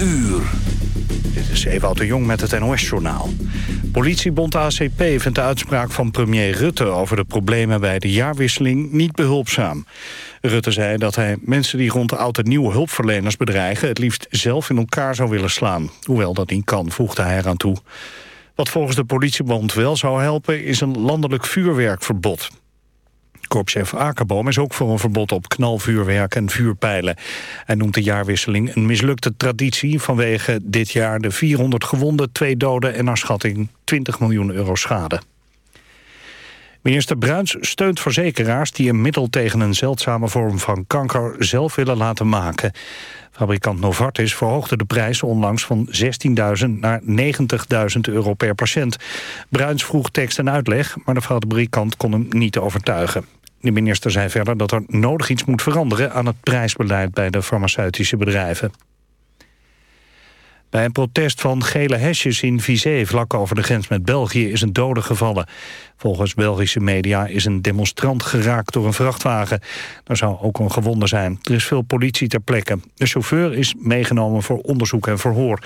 uur. Dit is Ewout de Jong met het NOS-journaal. Politiebond ACP vindt de uitspraak van premier Rutte... over de problemen bij de jaarwisseling niet behulpzaam. Rutte zei dat hij mensen die rond de oud en nieuwe hulpverleners bedreigen... het liefst zelf in elkaar zou willen slaan. Hoewel dat niet kan, voegde hij eraan toe. Wat volgens de politiebond wel zou helpen... is een landelijk vuurwerkverbod. Korpschef Akerboom is ook voor een verbod op knalvuurwerk en vuurpijlen. Hij noemt de jaarwisseling een mislukte traditie... vanwege dit jaar de 400 gewonden, twee doden en naar schatting 20 miljoen euro schade. Minister Bruins steunt verzekeraars die een middel tegen een zeldzame vorm van kanker zelf willen laten maken. Fabrikant Novartis verhoogde de prijs onlangs van 16.000 naar 90.000 euro per patiënt. Bruins vroeg tekst en uitleg, maar de fabrikant kon hem niet overtuigen. De minister zei verder dat er nodig iets moet veranderen aan het prijsbeleid bij de farmaceutische bedrijven. Bij een protest van gele hesjes in Vizé, vlak over de grens met België, is een dode gevallen. Volgens Belgische media is een demonstrant geraakt door een vrachtwagen. Er zou ook een gewonde zijn. Er is veel politie ter plekke. De chauffeur is meegenomen voor onderzoek en verhoor.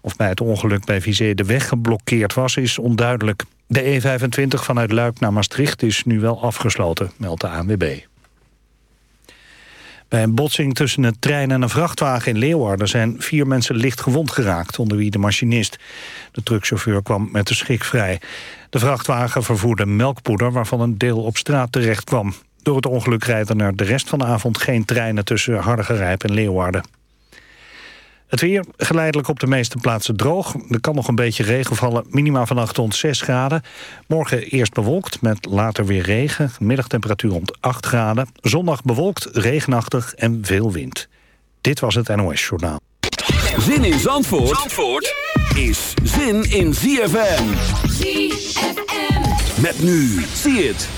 Of bij het ongeluk bij Vizé de weg geblokkeerd was, is onduidelijk. De E25 vanuit Luik naar Maastricht is nu wel afgesloten, meldt de ANWB. Bij een botsing tussen een trein en een vrachtwagen in Leeuwarden... zijn vier mensen licht gewond geraakt, onder wie de machinist. De truckchauffeur kwam met de schrik vrij. De vrachtwagen vervoerde melkpoeder waarvan een deel op straat terecht kwam. Door het ongeluk rijden er de rest van de avond geen treinen... tussen Hardergerijp en Leeuwarden. Het weer geleidelijk op de meeste plaatsen droog. Er kan nog een beetje regen vallen. Minima vannacht rond 6 graden. Morgen eerst bewolkt met later weer regen. Middagtemperatuur rond 8 graden. Zondag bewolkt, regenachtig en veel wind. Dit was het NOS Journaal. Zin in Zandvoort, Zandvoort is zin in ZFM. ZFM. Met nu. Zie het.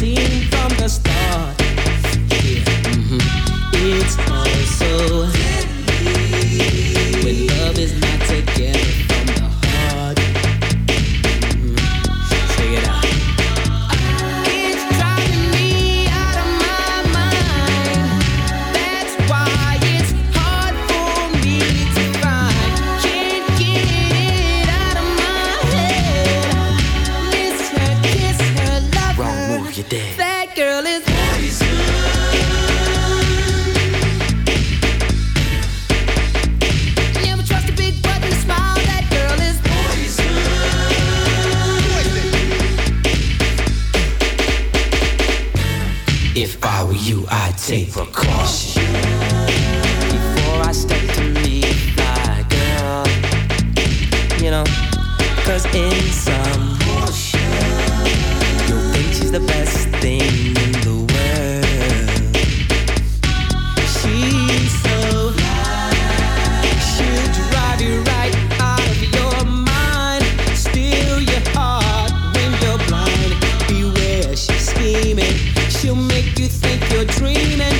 Seem from the start. You know, cause in some you'll think she's the best thing in the world. She's so she'll drive you right out of your mind, steal your heart when you're blind. Beware, she's scheming. She'll make you think you're dreaming.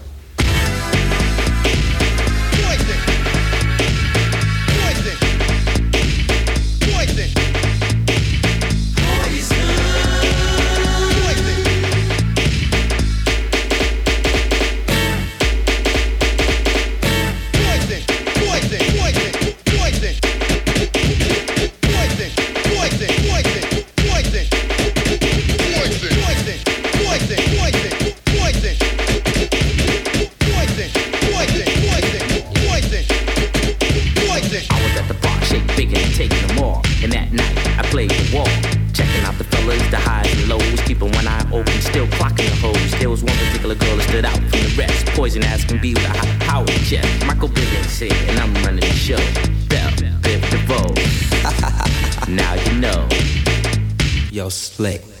Yo,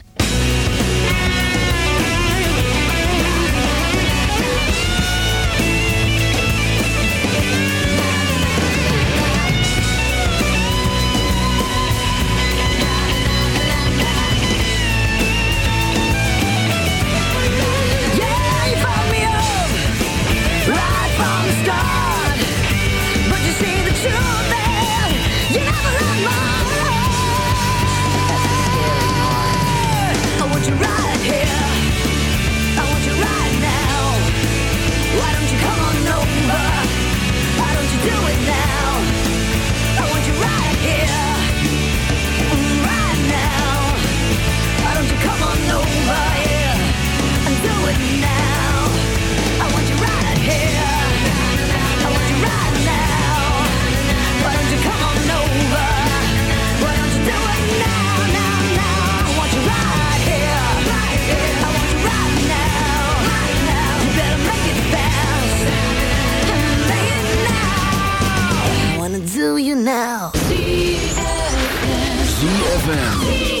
ZFM.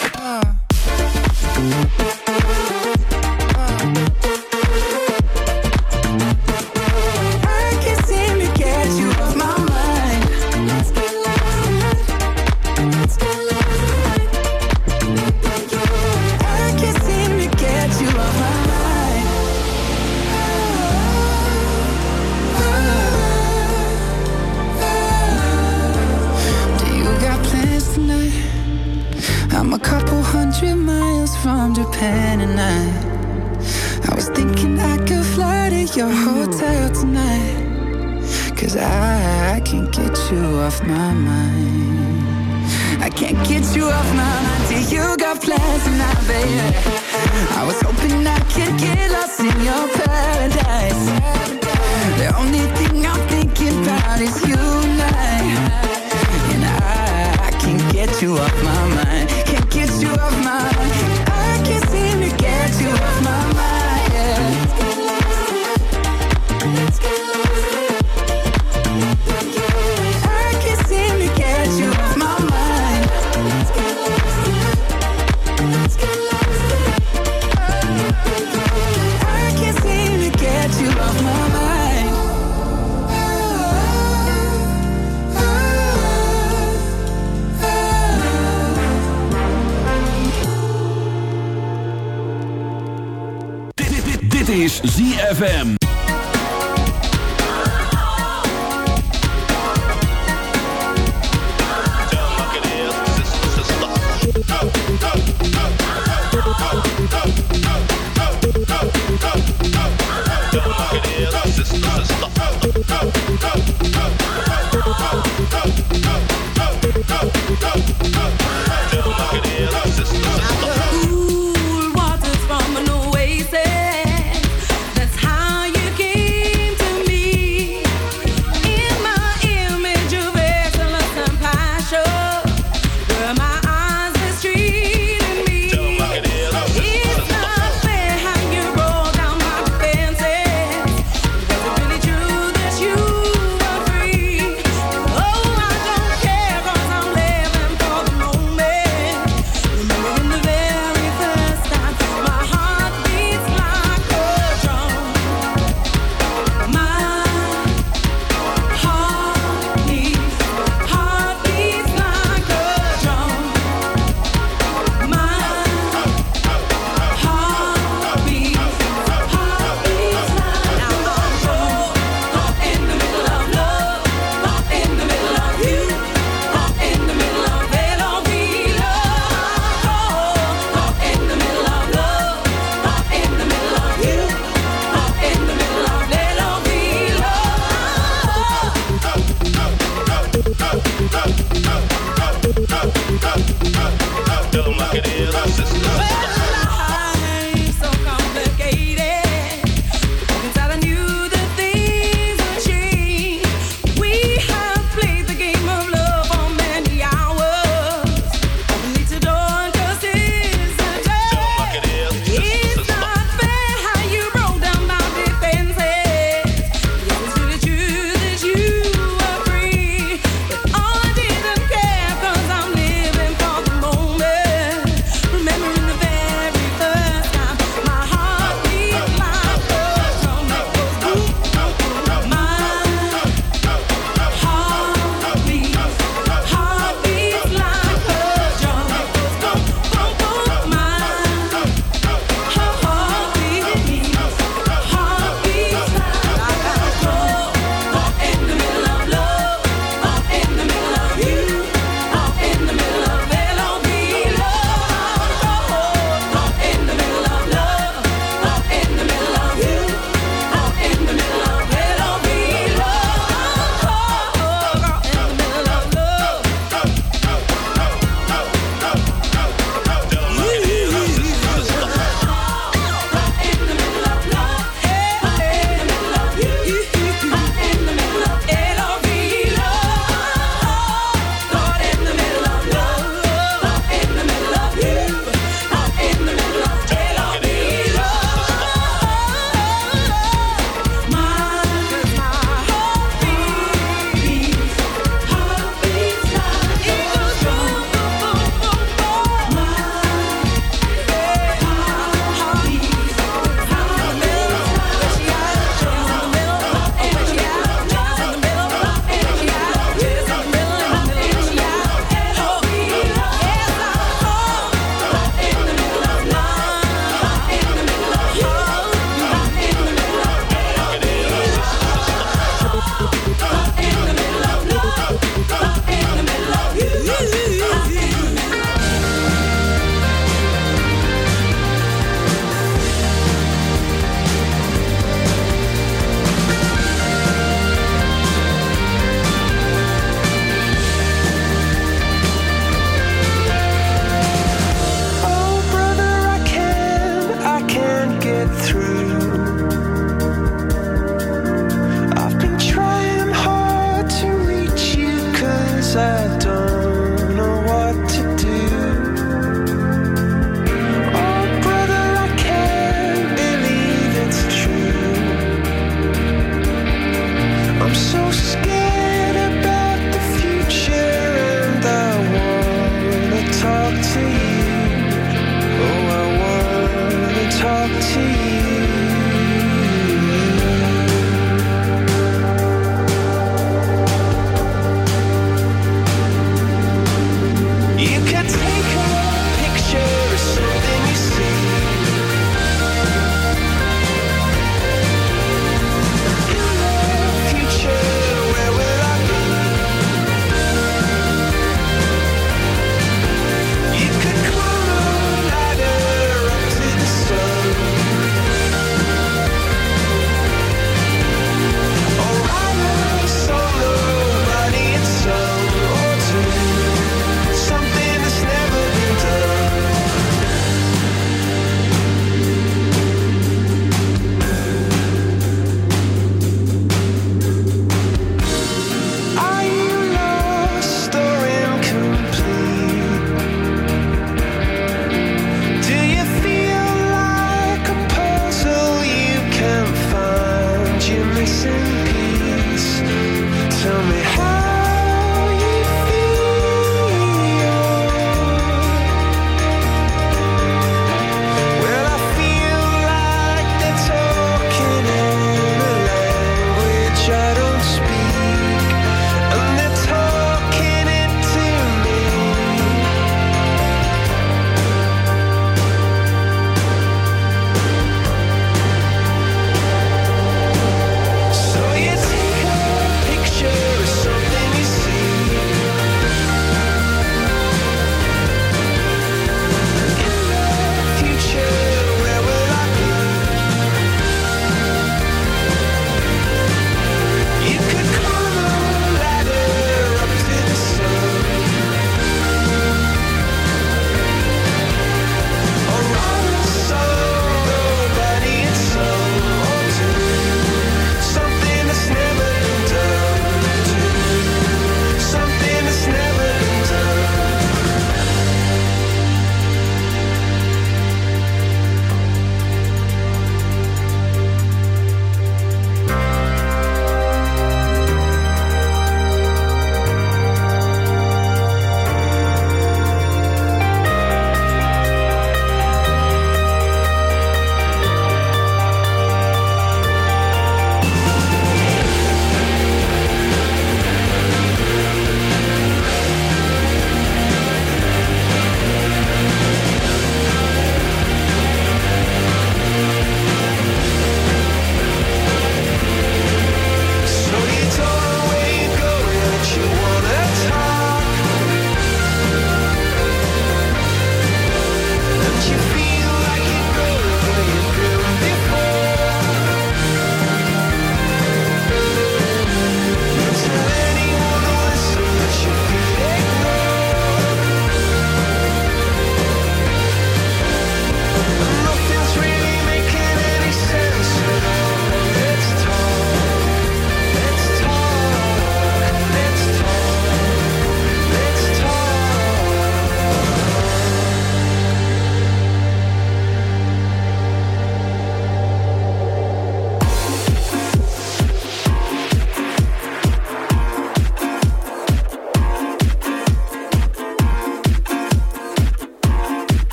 Thank